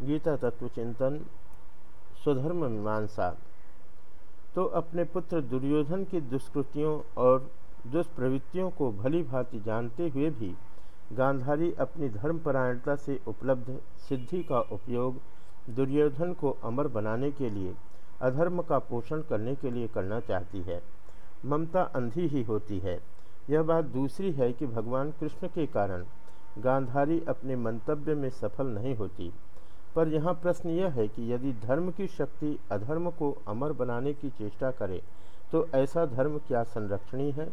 गीता तत्व चिंतन, स्वधर्म मीमांसा तो अपने पुत्र दुर्योधन की दुष्कृतियों और दुष्प्रवृत्तियों को भली भांति जानते हुए भी गांधारी अपनी धर्मपरायणता से उपलब्ध सिद्धि का उपयोग दुर्योधन को अमर बनाने के लिए, अधर्म का पोषण करने के लिए करना चाहती है। ममता अंधी ही होती है। यह बात दूसरी है कि भगवान कृष्ण के कारण गांधारी अपने मंतव्य में सफल नहीं होती। पर यहाँ प्रश्न यह है कि यदि धर्म की शक्ति अधर्म को अमर बनाने की चेष्टा करे तो ऐसा धर्म क्या संरक्षणी है?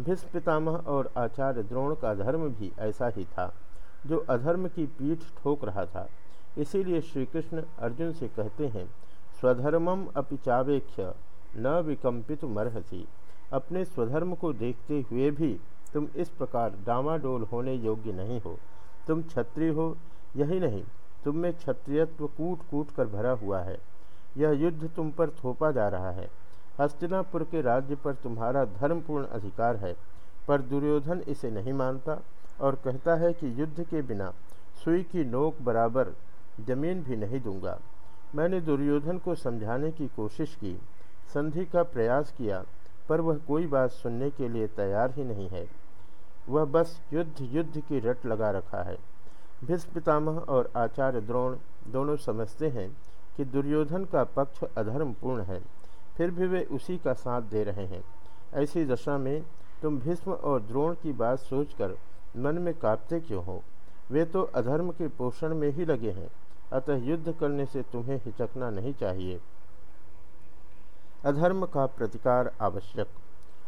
भीष्म पितामह और आचार्य द्रोण का धर्म भी ऐसा ही था, जो अधर्म की पीठ ठोक रहा था। इसीलिए श्री कृष्ण अर्जुन से कहते हैं, स्वधर्मम अपिचावेक्ष न विकम्पित मरहसी। अपने स्वधर्म को देखते हुए भी तुम इस प्रकार डामाडोल होने योग्य नहीं हो। तुम क्षत्रिय हो, यही नहीं। तुम में क्षत्रियत्व कूट कूट कर भरा हुआ है। यह युद्ध तुम पर थोपा जा रहा है। हस्तिनापुर के राज्य पर तुम्हारा धर्मपूर्ण अधिकार है, पर दुर्योधन इसे नहीं मानता और कहता है कि युद्ध के बिना सुई की नोक बराबर ज़मीन भी नहीं दूँगा। मैंने दुर्योधन को समझाने की कोशिश की, संधि का प्रयास किया, पर वह कोई बात सुनने के लिए तैयार ही नहीं है। वह बस युद्ध युद्ध की रट लगा रखा है। भीष्म पितामह और आचार्य द्रोण दोनों समझते हैं कि दुर्योधन का पक्ष अधर्मपूर्ण है, फिर भी वे उसी का साथ दे रहे हैं। ऐसी दशा में तुम भीष्म और द्रोण की बात सोचकर मन में कांपते क्यों हो? वे तो अधर्म के पोषण में ही लगे हैं, अतः युद्ध करने से तुम्हें हिचकना नहीं चाहिए। अधर्म का प्रतिकार आवश्यक,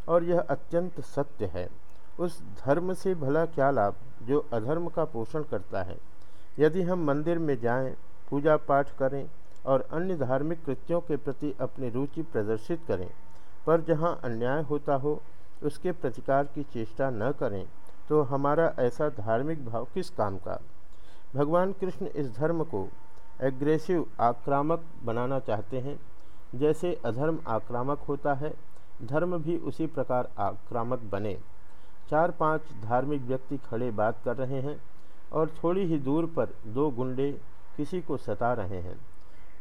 और यह अत्यंत सत्य है। उस धर्म से भला क्या लाभ जो अधर्म का पोषण करता है? यदि हम मंदिर में जाएँ, पूजा पाठ करें और अन्य धार्मिक कृत्यों के प्रति अपनी रुचि प्रदर्शित करें पर जहाँ अन्याय होता हो उसके प्रतिकार की चेष्टा न करें तो हमारा ऐसा धार्मिक भाव किस काम का? भगवान कृष्ण इस धर्म को एग्रेसिव आक्रामक बनाना चाहते हैं। जैसे अधर्म आक्रामक होता है धर्म भी उसी प्रकार आक्रामक बने। चार पाँच धार्मिक व्यक्ति खड़े बात कर रहे हैं और थोड़ी ही दूर पर दो गुंडे किसी को सता रहे हैं।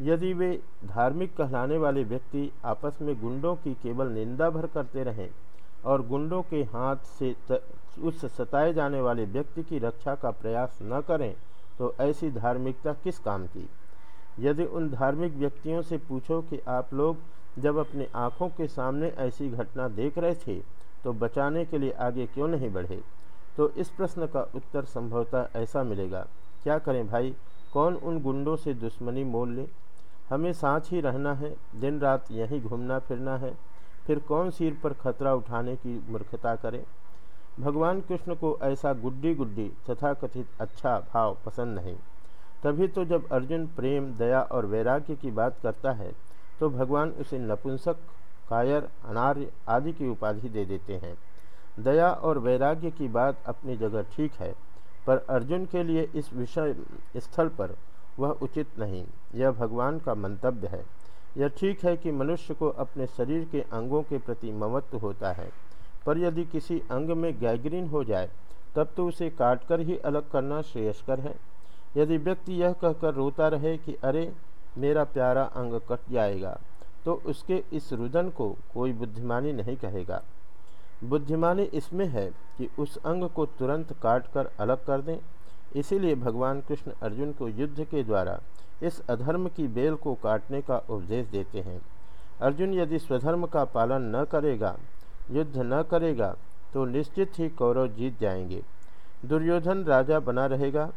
यदि वे धार्मिक कहलाने वाले व्यक्ति आपस में गुंडों की केवल निंदा भर करते रहें और गुंडों के हाथ से उस सताए जाने वाले व्यक्ति की रक्षा का प्रयास न करें तो ऐसी धार्मिकता किस काम की? यदि उन धार्मिक व्यक्तियों से पूछो कि आप लोग जब अपनी आँखों के सामने ऐसी घटना देख रहे थे तो बचाने के लिए आगे क्यों नहीं बढ़े? तो इस प्रश्न का उत्तर संभवतः ऐसा मिलेगा, क्या करें भाई? कौन उन गुंडों से दुश्मनी मोल ले? हमें साथ ही रहना है, दिन रात यहीं घूमना फिरना है, फिर कौन सिर पर खतरा उठाने की मूर्खता करे? भगवान कृष्ण को ऐसा गुड्डी गुड्डी तथा कथित अच्छा भाव पसंद नहीं। तभी तो जब अर्जुन प्रेम, दया और वैराग्य की बात करता है तो भगवान उसे नपुंसक कायर अनार्य आदि की उपाधि दे देते हैं। दया और वैराग्य की बात अपनी जगह ठीक है, पर अर्जुन के लिए इस विषय, स्थल पर वह उचित नहीं। यह भगवान का मंतव्य है। यह ठीक है कि मनुष्य को अपने शरीर के अंगों के प्रति ममत्व होता है, पर यदि किसी अंग में गैग्रीन हो जाए, तब तो उसे काटकर ही अलग करना श्रेयस्कर है। यदि व्यक्ति यह कहकर रोता रहे कि, अरे, मेरा प्यारा अंग कट जाएगा। तो उसके इस रुदन को कोई बुद्धिमानी नहीं कहेगा। बुद्धिमानी इसमें है कि उस अंग को तुरंत काट कर अलग कर दें। इसीलिए भगवान कृष्ण अर्जुन को युद्ध के द्वारा इस अधर्म की बेल को काटने का उपदेश देते हैं। अर्जुन यदि स्वधर्म का पालन न करेगा, युद्ध न करेगा तो निश्चित ही कौरव जीत जाएँगे। दुर्योधन राजा बना रहेगा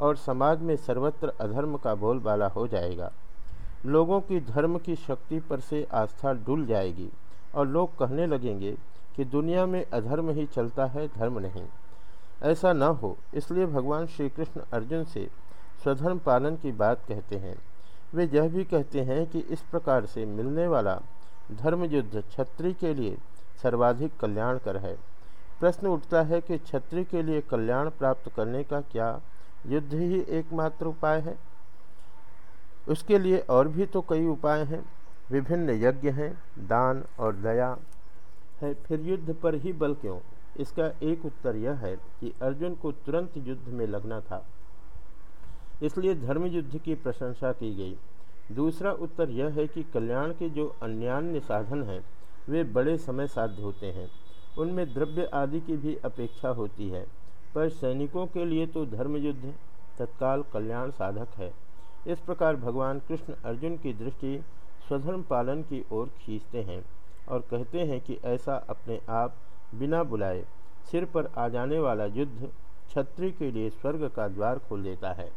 और समाज में सर्वत्र अधर्म का बोलबाला हो जाएगा। लोगों की धर्म की शक्ति पर से आस्था डुल जाएगी। और लोग कहने लगेंगे कि दुनिया में अधर्म ही चलता है, धर्म नहीं। ऐसा न हो, इसलिए भगवान श्री कृष्ण अर्जुन से स्वधर्म पालन की बात कहते हैं। वे यह भी कहते हैं कि इस प्रकार से मिलने वाला धर्म युद्ध छत्री के लिए सर्वाधिक कल्याणकर है। प्रश्न उठता है कि छत्री के लिए कल्याण प्राप्त करने का क्या युद्ध ही एकमात्र उपाय है? उसके लिए और भी तो कई उपाय हैं। विभिन्न यज्ञ हैं, दान और दया है। फिर युद्ध पर ही बल क्यों? इसका एक उत्तर यह है कि अर्जुन को तुरंत युद्ध में लगना था। इसलिए धर्म युद्ध की प्रशंसा की गई। दूसरा उत्तर यह है कि कल्याण के जो अन्यान्य साधन हैं, वे बड़े समय साध्य होते हैं। उनमें द्रव्य आदि की भी अपेक्षा होती है। पर सैनिकों के लिए तो धर्म युद्ध तत्काल कल्याण साधक है। इस प्रकार भगवान कृष्ण अर्जुन की दृष्टि स्वधर्म पालन की ओर खींचते हैं और कहते हैं कि ऐसा अपने आप बिना बुलाए सिर पर आ जाने वाला युद्ध छत्री के लिए स्वर्ग का द्वार खोल देता है।